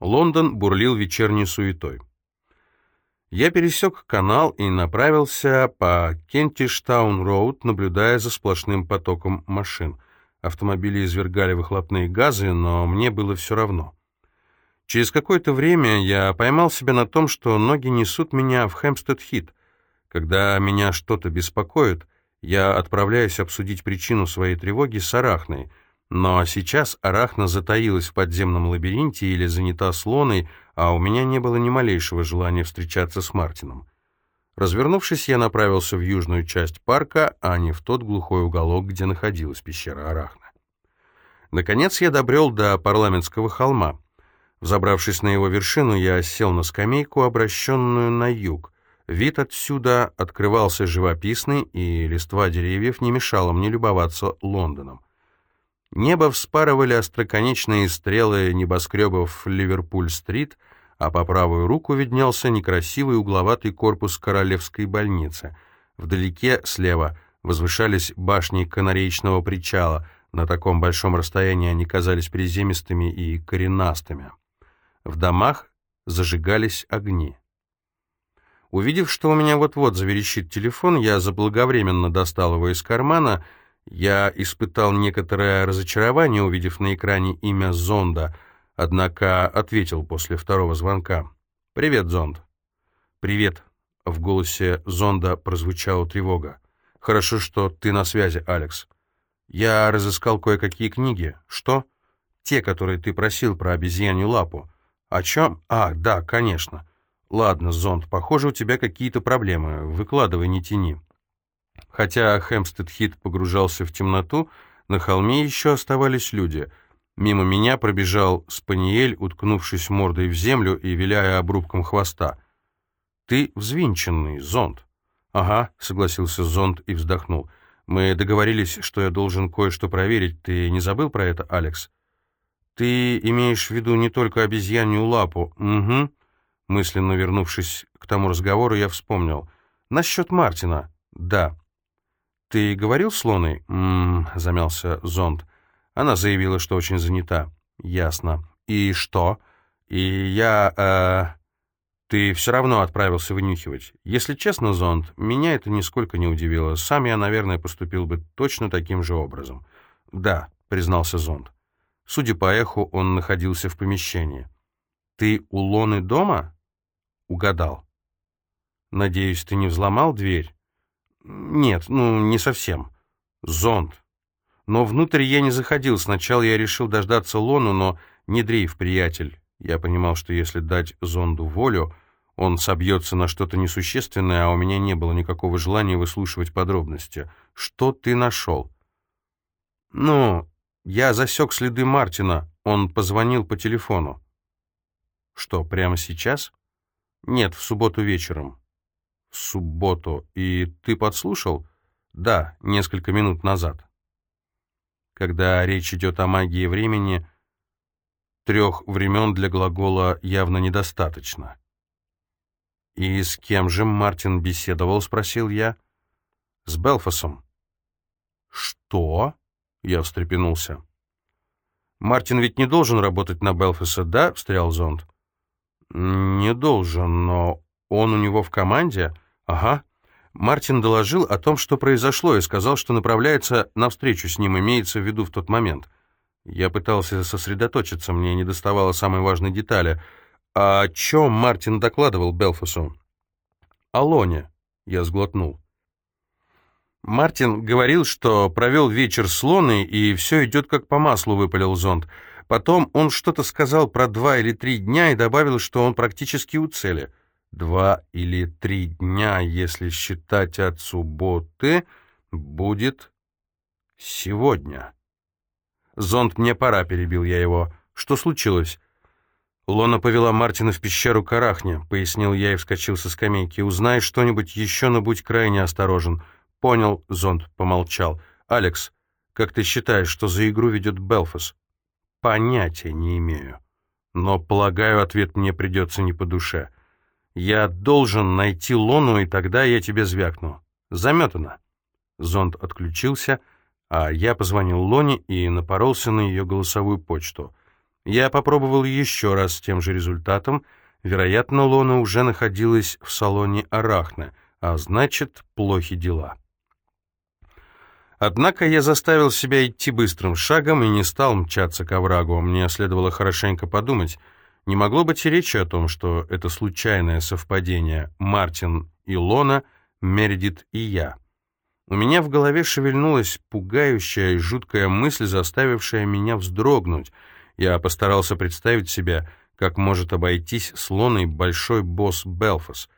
Лондон бурлил вечерней суетой. Я пересек канал и направился по Кентиштаун-роуд, наблюдая за сплошным потоком машин. Автомобили извергали выхлопные газы, но мне было все равно. Через какое-то время я поймал себя на том, что ноги несут меня в Хэмпстед-Хит. Когда меня что-то беспокоит, я отправляюсь обсудить причину своей тревоги с Арахной. Но сейчас Арахна затаилась в подземном лабиринте или занята слоной, а у меня не было ни малейшего желания встречаться с Мартином. Развернувшись, я направился в южную часть парка, а не в тот глухой уголок, где находилась пещера Арахна. Наконец я добрел до парламентского холма. Взобравшись на его вершину, я сел на скамейку, обращенную на юг. Вид отсюда открывался живописный, и листва деревьев не мешала мне любоваться Лондоном. Небо вспарывали остроконечные стрелы небоскребов Ливерпуль-стрит, а по правую руку виднелся некрасивый угловатый корпус Королевской больницы. Вдалеке, слева, возвышались башни канареечного причала. На таком большом расстоянии они казались приземистыми и коренастыми. В домах зажигались огни. Увидев, что у меня вот-вот заверещит телефон, я заблаговременно достал его из кармана. Я испытал некоторое разочарование, увидев на экране имя Зонда, однако ответил после второго звонка. «Привет, Зонд». «Привет». В голосе Зонда прозвучала тревога. «Хорошо, что ты на связи, Алекс. Я разыскал кое-какие книги. Что? Те, которые ты просил про обезьянью лапу. «О чем? А, да, конечно. Ладно, зонд, похоже, у тебя какие-то проблемы. Выкладывай, не тяни». Хотя Хэмпстед-Хит погружался в темноту, на холме еще оставались люди. Мимо меня пробежал Спаниель, уткнувшись мордой в землю и виляя обрубком хвоста. «Ты взвинченный, зонд». «Ага», — согласился зонд и вздохнул. «Мы договорились, что я должен кое-что проверить. Ты не забыл про это, Алекс?» «Ты имеешь в виду не только обезьянью лапу?» «Угу». Мысленно вернувшись к тому разговору, я вспомнил. «Насчет Мартина?» «Да». «Ты говорил с Лоной?» «М-м-м», замялся зонд. Она заявила, что очень занята. «Ясно. И что?» «И я... Э, ты все равно отправился вынюхивать. Если честно, зонд, меня это нисколько не удивило. Сам я, наверное, поступил бы точно таким же образом». «Да», — признался зонд. Судя по эху, он находился в помещении. «Ты у Лоны дома?» «Угадал». «Надеюсь, ты не взломал дверь?» «Нет, ну, не совсем. Зонд. Но внутрь я не заходил. Сначала я решил дождаться Лону, но не дрейф, приятель. Я понимал, что если дать зонду волю, он собьется на что-то несущественное, а у меня не было никакого желания выслушивать подробности. Что ты нашел?» «Ну, я засек следы Мартина. Он позвонил по телефону. Что, прямо сейчас? Нет, в субботу вечером. Субботу. И ты подслушал? Да, несколько минут назад. Когда речь идет о магии времени, трех времен для глагола явно недостаточно. «И с кем же Мартин беседовал?» — спросил я. «С Белфасом». «Что?» Я встрепенулся. «Мартин ведь не должен работать на Белфаса, да?» — встрял зонд. «Не должен, но он у него в команде?» «Ага». Мартин доложил о том, что произошло, и сказал, что направляется навстречу с ним, имеется в виду в тот момент. Я пытался сосредоточиться, мне не доставало самой важной детали. А о чем Мартин докладывал Белфасу? «О Лоне», — я сглотнул. Мартин говорил, что провел вечер с Лоной, и все идет как по маслу, выпалил зонд. Потом он что-то сказал про два или три дня и добавил, что он практически у цели. Два или три дня, если считать от субботы, будет сегодня. Зонд, мне пора, перебил я его. Что случилось? Лона повела Мартина в пещеру Карахня, пояснил я и вскочил со скамейки. Узнай что-нибудь еще, но будь крайне осторожен. «Понял», — зонд помолчал. «Алекс, как ты считаешь, что за игру ведет Белфас?» «Понятия не имею. Но, полагаю, ответ мне придется не по душе. Я должен найти Лону, и тогда я тебе звякну. Заметано». Зонд отключился, а я позвонил Лоне и напоролся на ее голосовую почту. Я попробовал еще раз с тем же результатом. Вероятно, Лона уже находилась в салоне Арахна, а значит, плохи дела. Однако я заставил себя идти быстрым шагом и не стал мчаться к оврагу. Мне следовало хорошенько подумать. Не могло быть и речи о том, что это случайное совпадение Мартин и Лона, Мередит и я. У меня в голове шевельнулась пугающая и жуткая мысль, заставившая меня вздрогнуть. Я постарался представить себя, как может обойтись с Лоной большой босс Белфас.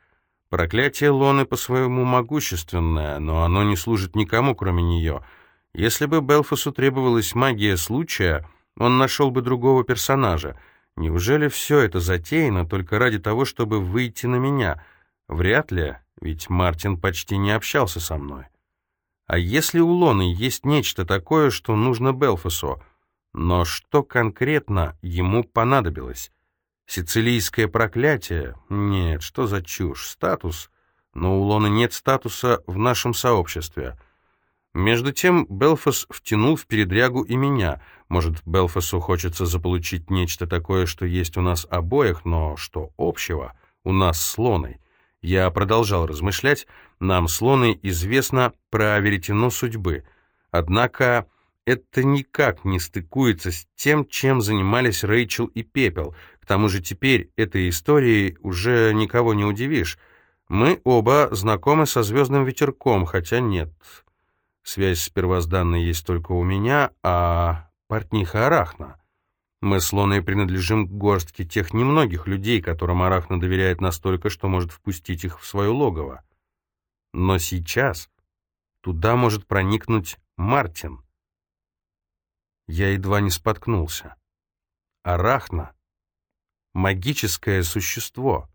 Проклятие Лоны по-своему могущественное, но оно не служит никому, кроме нее. Если бы Белфасу требовалась магия случая, он нашел бы другого персонажа. Неужели все это затеяно только ради того, чтобы выйти на меня? Вряд ли, ведь Мартин почти не общался со мной. А если у Лоны есть нечто такое, что нужно Белфасу? Но что конкретно ему понадобилось? Сицилийское проклятие? Нет, что за чушь? Статус? Но у Лоны нет статуса в нашем сообществе. Между тем Белфас втянул в передрягу и меня. Может, Белфасу хочется заполучить нечто такое, что есть у нас обоих, но что общего у нас с Лоной? Я продолжал размышлять. Нам с Лоной известно про веретено судьбы. Однако это никак не стыкуется с тем, чем занимались Рэйчел и Пепел. К тому же теперь этой историей уже никого не удивишь. Мы оба знакомы со звездным ветерком, хотя нет. Связь с первозданной есть только у меня, а портниха Арахна. Мы с Лоной принадлежим к горстке тех немногих людей, которым Арахна доверяет настолько, что может впустить их в свое логово. Но сейчас туда может проникнуть Мартин. Я едва не споткнулся. Арахна — магическое существо.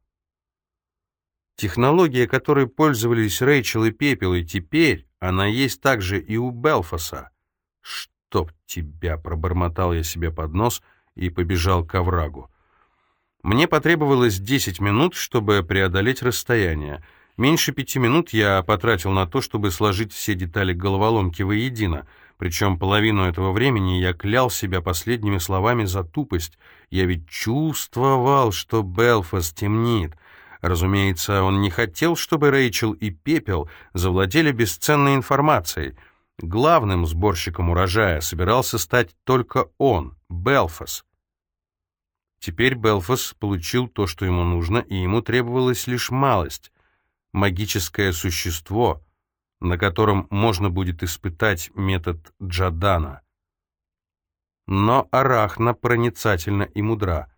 Технология, которой пользовались Рэйчел и Пепел, и теперь она есть также и у Белфаса. «Чтоб тебя!» — пробормотал я себе под нос и побежал к оврагу. Мне потребовалось десять минут, чтобы преодолеть расстояние. Меньше пяти минут я потратил на то, чтобы сложить все детали головоломки воедино — причем половину этого времени я клял себя последними словами за тупость. Я ведь чувствовал, что Белфас темнит. Разумеется, он не хотел, чтобы Рэйчел и Пепел завладели бесценной информацией. Главным сборщиком урожая собирался стать только он, Белфас. Теперь Белфас получил то, что ему нужно, и ему требовалась лишь малость. Магическое существо — на котором можно будет испытать метод Джадана. Но Арахна проницательна и мудра.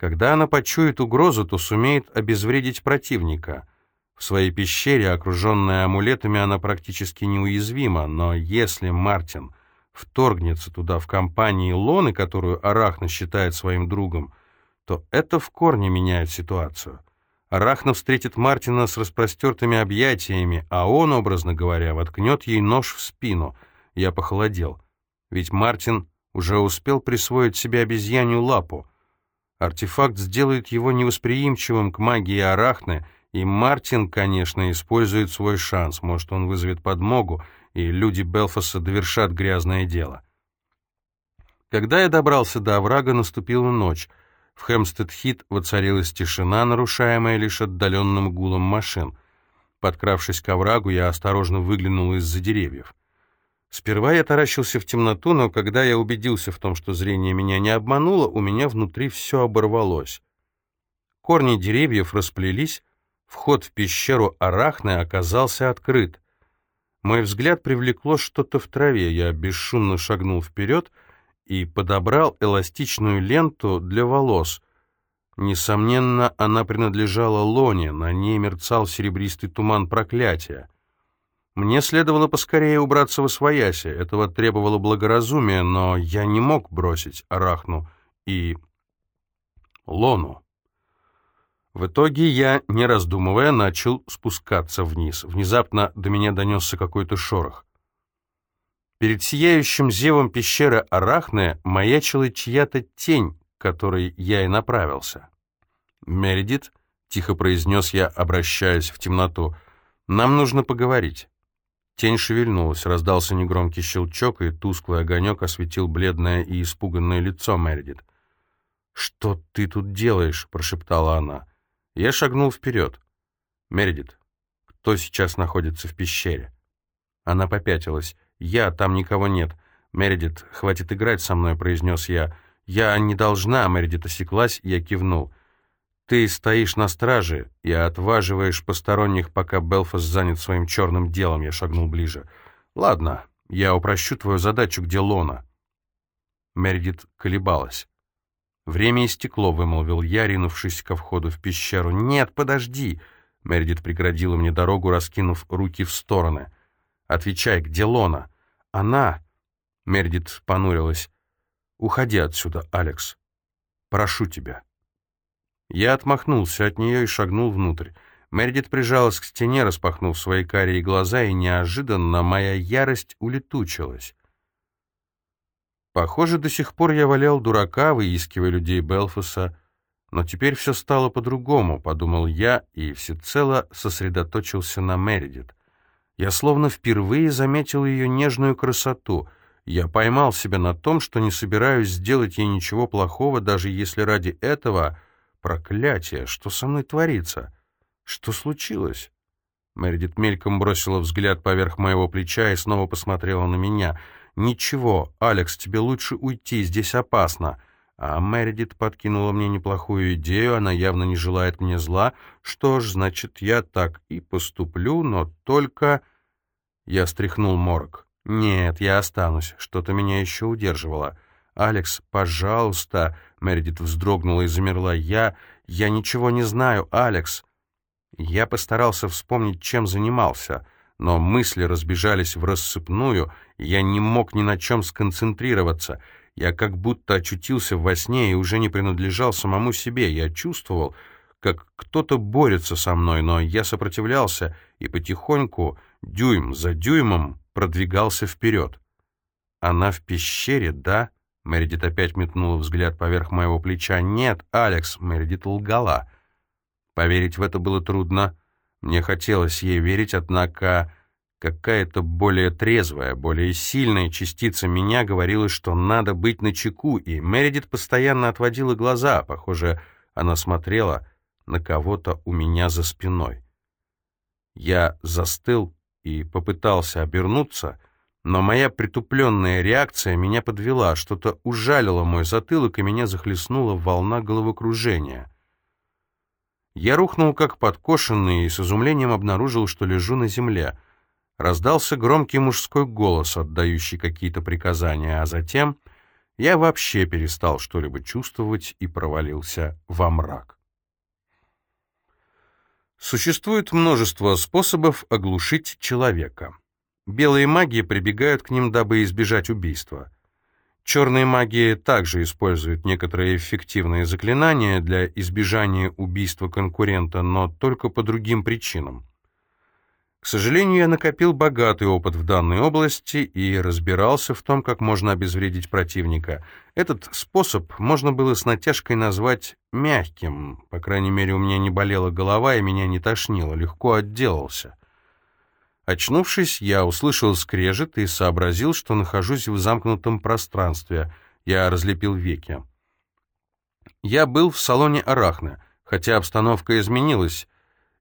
Когда она почует угрозу, то сумеет обезвредить противника. В своей пещере, окруженная амулетами, она практически неуязвима, но если Мартин вторгнется туда в компании Лоны, которую Арахна считает своим другом, то это в корне меняет ситуацию. Арахна встретит Мартина с распростертыми объятиями, а он, образно говоря, воткнет ей нож в спину. Я похолодел. Ведь Мартин уже успел присвоить себе обезьянью лапу. Артефакт сделает его невосприимчивым к магии Арахны, и Мартин, конечно, использует свой шанс. Может, он вызовет подмогу, и люди Белфаса довершат грязное дело. Когда я добрался до оврага, наступила ночь. В Хэмстед-Хит воцарилась тишина, нарушаемая лишь отдаленным гулом машин. Подкравшись к оврагу, я осторожно выглянул из-за деревьев. Сперва я таращился в темноту, но когда я убедился в том, что зрение меня не обмануло, у меня внутри все оборвалось. Корни деревьев расплелись, вход в пещеру Арахны оказался открыт. Мой взгляд привлекло что-то в траве, я бесшумно шагнул вперед — и подобрал эластичную ленту для волос. Несомненно, она принадлежала Лоне, на ней мерцал серебристый туман проклятия. Мне следовало поскорее убраться во свояси, этого требовало благоразумия, но я не мог бросить Арахну и Лону. В итоге я, не раздумывая, начал спускаться вниз. Внезапно до меня донесся какой-то шорох. Перед сияющим зевом пещеры Арахне маячила чья-то тень, к которой я и направился. «Мередит», — тихо произнес я, обращаясь в темноту, — «нам нужно поговорить». Тень шевельнулась, раздался негромкий щелчок, и тусклый огонек осветил бледное и испуганное лицо Мередит. «Что ты тут делаешь?» — прошептала она. Я шагнул вперед. «Мередит, кто сейчас находится в пещере?» Она попятилась. «Я, там никого нет. Мередит, хватит играть со мной», — произнес я. «Я не должна», — Мередит осеклась, я кивнул. «Ты стоишь на страже и отваживаешь посторонних, пока Белфас занят своим черным делом», — я шагнул ближе. «Ладно, я упрощу твою задачу, где Лона». Мередит колебалась. «Время истекло», — вымолвил я, ринувшись ко входу в пещеру. «Нет, подожди!» — Мередит преградила мне дорогу, раскинув руки в стороны. «Отвечай, где Лона?» «Она...» — Мередит понурилась. «Уходи отсюда, Алекс. Прошу тебя». Я отмахнулся от нее и шагнул внутрь. Мередит прижалась к стене, распахнув свои карие глаза, и неожиданно моя ярость улетучилась. Похоже, до сих пор я валял дурака, выискивая людей Белфаса, но теперь все стало по-другому, подумал я, и всецело сосредоточился на Мередит. Я словно впервые заметил ее нежную красоту — я поймал себя на том, что не собираюсь сделать ей ничего плохого, даже если ради этого... Проклятие! Что со мной творится? Что случилось? Мередит мельком бросила взгляд поверх моего плеча и снова посмотрела на меня. «Ничего, Алекс, тебе лучше уйти, здесь опасно». А Мередит подкинула мне неплохую идею, она явно не желает мне зла. Что ж, значит, я так и поступлю, но только... Я стряхнул морок. «Нет, я останусь. Что-то меня еще удерживало». «Алекс, пожалуйста!» — Мередит вздрогнула и замерла. «Я... я ничего не знаю, Алекс!» Я постарался вспомнить, чем занимался, но мысли разбежались в рассыпную, и я не мог ни на чем сконцентрироваться. Я как будто очутился во сне и уже не принадлежал самому себе. Я чувствовал, как кто-то борется со мной, но я сопротивлялся и потихоньку, дюйм за дюймом, продвигался вперед. «Она в пещере, да?» Мередит опять метнула взгляд поверх моего плеча. «Нет, Алекс!» — Мередит лгала. Поверить в это было трудно. Мне хотелось ей верить, однако какая-то более трезвая, более сильная частица меня говорила, что надо быть начеку, и Мередит постоянно отводила глаза. Похоже, она смотрела на кого-то у меня за спиной. Я застыл и попытался обернуться, но моя притупленная реакция меня подвела, что-то ужалило мой затылок, и меня захлестнула волна головокружения. Я рухнул как подкошенный и с изумлением обнаружил, что лежу на земле. Раздался громкий мужской голос, отдающий какие-то приказания, а затем я вообще перестал что-либо чувствовать и провалился во мрак. Существует множество способов оглушить человека. Белые маги прибегают к ним, дабы избежать убийства. Черные маги также используют некоторые эффективные заклинания для избежания убийства конкурента, но только по другим причинам. К сожалению, я накопил богатый опыт в данной области и разбирался в том, как можно обезвредить противника. Этот способ можно было с натяжкой назвать мягким. По крайней мере, у меня не болела голова и меня не тошнило, легко отделался. Очнувшись, я услышал скрежет и сообразил, что нахожусь в замкнутом пространстве. Я разлепил веки. Я был в салоне Арахны, хотя обстановка изменилась.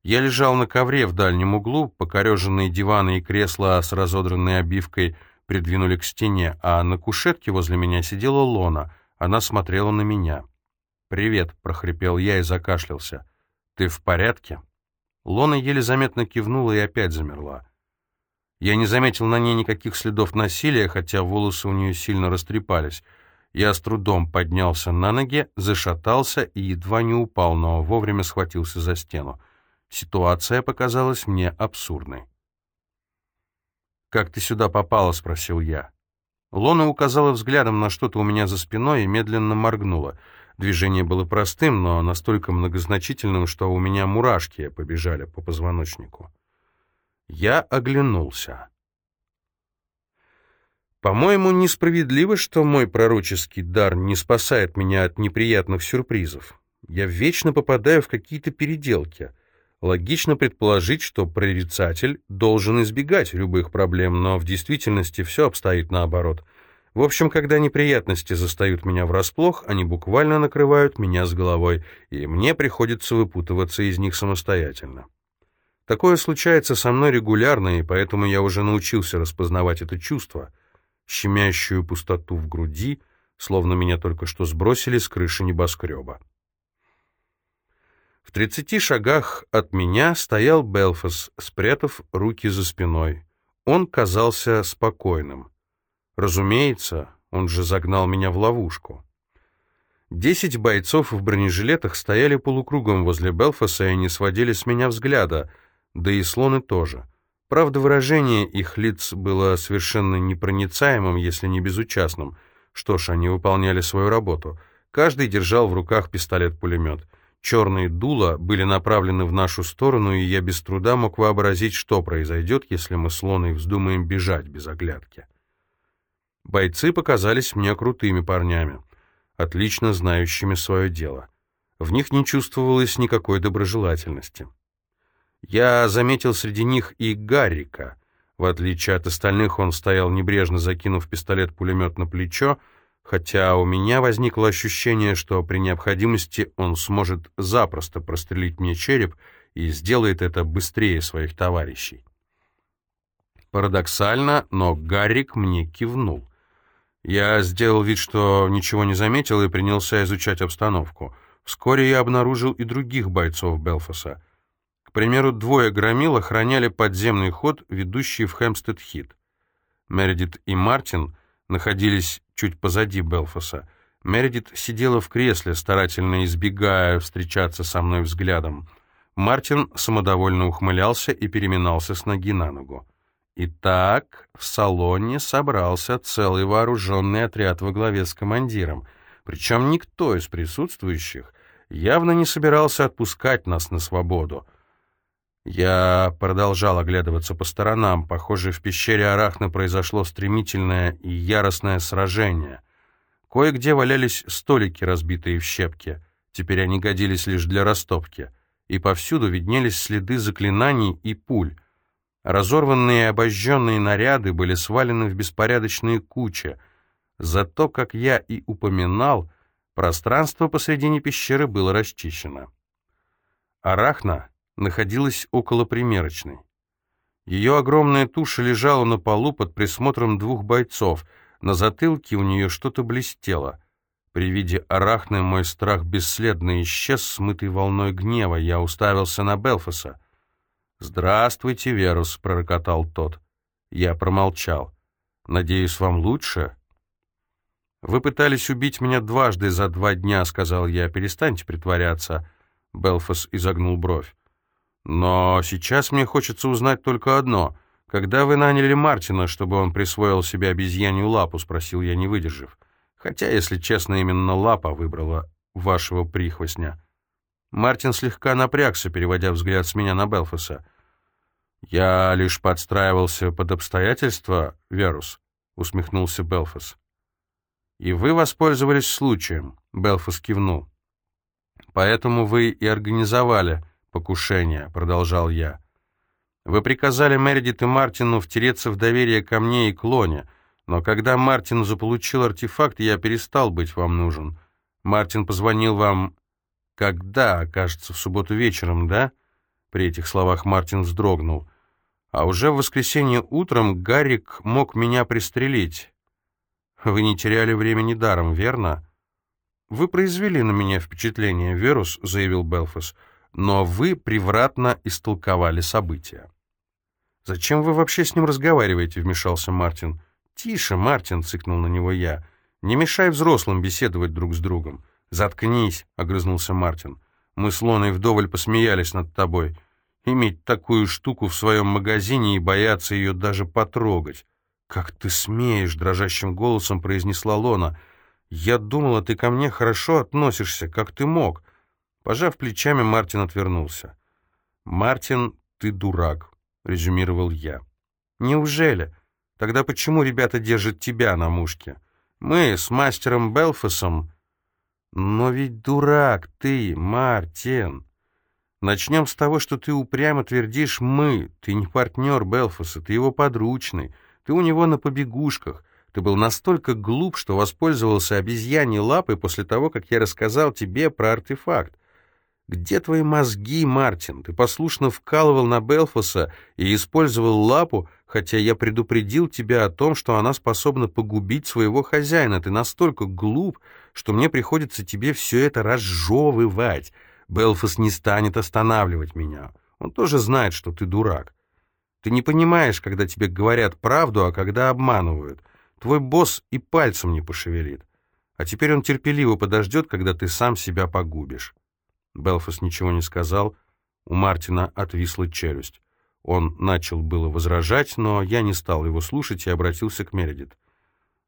Я лежал на ковре в дальнем углу, покореженные диваны и кресла с разодранной обивкой придвинули к стене, а на кушетке возле меня сидела Лона. Она смотрела на меня. «Привет», — прохрипел я и закашлялся. «Ты в порядке?» Лона еле заметно кивнула и опять замерла. Я не заметил на ней никаких следов насилия, хотя волосы у нее сильно растрепались. Я с трудом поднялся на ноги, зашатался и едва не упал, но вовремя схватился за стену. Ситуация показалась мне абсурдной. «Как ты сюда попала?» — спросил я. Лона указала взглядом на что-то у меня за спиной и медленно моргнула. Движение было простым, но настолько многозначительным, что у меня мурашки побежали по позвоночнику. Я оглянулся. По-моему, несправедливо, что мой пророческий дар не спасает меня от неприятных сюрпризов. Я вечно попадаю в какие-то переделки. Логично предположить, что прорицатель должен избегать любых проблем, но в действительности все обстоит наоборот. В общем, когда неприятности застают меня врасплох, они буквально накрывают меня с головой, и мне приходится выпутываться из них самостоятельно. Такое случается со мной регулярно, и поэтому я уже научился распознавать это чувство, щемящую пустоту в груди, словно меня только что сбросили с крыши небоскреба. В тридцати шагах от меня стоял Белфас, спрятав руки за спиной. Он казался спокойным. Разумеется, он же загнал меня в ловушку. Десять бойцов в бронежилетах стояли полукругом возле Белфаса и не сводили с меня взгляда, да и слоны тоже. Правда, выражение их лиц было совершенно непроницаемым, если не безучастным. Что ж, они выполняли свою работу. Каждый держал в руках пистолет-пулемет. Черные дула были направлены в нашу сторону, и я без труда мог вообразить, что произойдет, если мы с Лоной вздумаем бежать без оглядки. Бойцы показались мне крутыми парнями, отлично знающими свое дело. В них не чувствовалось никакой доброжелательности. Я заметил среди них и Гаррика. В отличие от остальных, он стоял небрежно закинув пистолет-пулемет на плечо, хотя у меня возникло ощущение, что при необходимости он сможет запросто прострелить мне череп и сделает это быстрее своих товарищей. Парадоксально, но Гаррик мне кивнул. Я сделал вид, что ничего не заметил, и принялся изучать обстановку. Вскоре я обнаружил и других бойцов Белфаса. К примеру, двое громил охраняли подземный ход, ведущий в Хэмпстед-Хит. Мередит и Мартин находились чуть позади Белфаса. Мередит сидела в кресле, старательно избегая встречаться со мной взглядом. Мартин самодовольно ухмылялся и переминался с ноги на ногу. Итак, в салоне собрался целый вооруженный отряд во главе с командиром, причем никто из присутствующих явно не собирался отпускать нас на свободу. Я продолжал оглядываться по сторонам. Похоже, в пещере Арахна произошло стремительное и яростное сражение. Кое-где валялись столики, разбитые в щепки. Теперь они годились лишь для растопки. И повсюду виднелись следы заклинаний и пуль. Разорванные и обожженные наряды были свалены в беспорядочные кучи. Зато, как я и упоминал, пространство посредине пещеры было расчищено. Арахна находилась около примерочной. Ее огромная туша лежала на полу под присмотром двух бойцов. На затылке у нее что-то блестело. При виде арахны мой страх бесследно исчез, смытый волной гнева. Я уставился на Белфаса. «Здравствуйте, Верус», — пророкотал тот. Я промолчал. «Надеюсь, вам лучше?» «Вы пытались убить меня дважды за два дня», — сказал я. «Перестаньте притворяться». Белфас изогнул бровь. «Но сейчас мне хочется узнать только одно. Когда вы наняли Мартина, чтобы он присвоил себе обезьянью лапу?» — спросил я, не выдержав. Хотя, если честно, именно лапа выбрала вашего прихвостня. Мартин слегка напрягся, переводя взгляд с меня на Белфаса. «Я лишь подстраивался под обстоятельства, Верус», — усмехнулся Белфас. «И вы воспользовались случаем», — Белфас кивнул. «Поэтому вы и организовали покушение», — продолжал я. «Вы приказали Мередит и Мартину втереться в доверие ко мне и клоне, но когда Мартин заполучил артефакт, я перестал быть вам нужен. Мартин позвонил вам когда, кажется, в субботу вечером, да?» При этих словах Мартин вздрогнул. «А уже в воскресенье утром Гаррик мог меня пристрелить. Вы не теряли времени даром, верно?» «Вы произвели на меня впечатление, Верус», — заявил Белфас, «но вы превратно истолковали события». «Зачем вы вообще с ним разговариваете?» — вмешался Мартин. «Тише, Мартин», — цыкнул на него я. «Не мешай взрослым беседовать друг с другом. «Заткнись», — огрызнулся Мартин. «Мы с Лоной вдоволь посмеялись над тобой. Иметь такую штуку в своем магазине и бояться ее даже потрогать». «Как ты смеешь?» — дрожащим голосом произнесла Лона. «Я думала, ты ко мне хорошо относишься, как ты мог». Пожав плечами, Мартин отвернулся. «Мартин, ты дурак», — резюмировал я. «Неужели? Тогда почему ребята держат тебя на мушке? Мы с мастером Белфасом но ведь дурак ты, Мартин. Начнем с того, что ты упрямо твердишь «мы». Ты не партнер Белфаса, ты его подручный. Ты у него на побегушках. Ты был настолько глуп, что воспользовался обезьяньей лапой после того, как я рассказал тебе про артефакт. Где твои мозги, Мартин? Ты послушно вкалывал на Белфаса и использовал лапу, хотя я предупредил тебя о том, что она способна погубить своего хозяина. Ты настолько глуп, что мне приходится тебе все это разжевывать. Белфас не станет останавливать меня. Он тоже знает, что ты дурак. Ты не понимаешь, когда тебе говорят правду, а когда обманывают. Твой босс и пальцем не пошевелит. А теперь он терпеливо подождет, когда ты сам себя погубишь. Белфас ничего не сказал. У Мартина отвисла челюсть. Он начал было возражать, но я не стал его слушать и обратился к Мередит.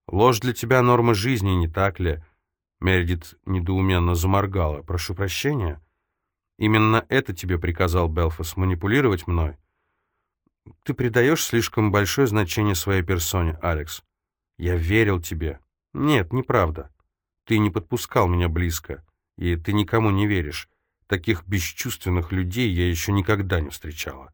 «Ложь для тебя норма жизни, не так ли?» Мередит недоуменно заморгала. «Прошу прощения?» «Именно это тебе приказал Белфас, манипулировать мной?» «Ты придаешь слишком большое значение своей персоне, Алекс. Я верил тебе. Нет, неправда. Ты не подпускал меня близко, и ты никому не веришь. Таких бесчувственных людей я еще никогда не встречала.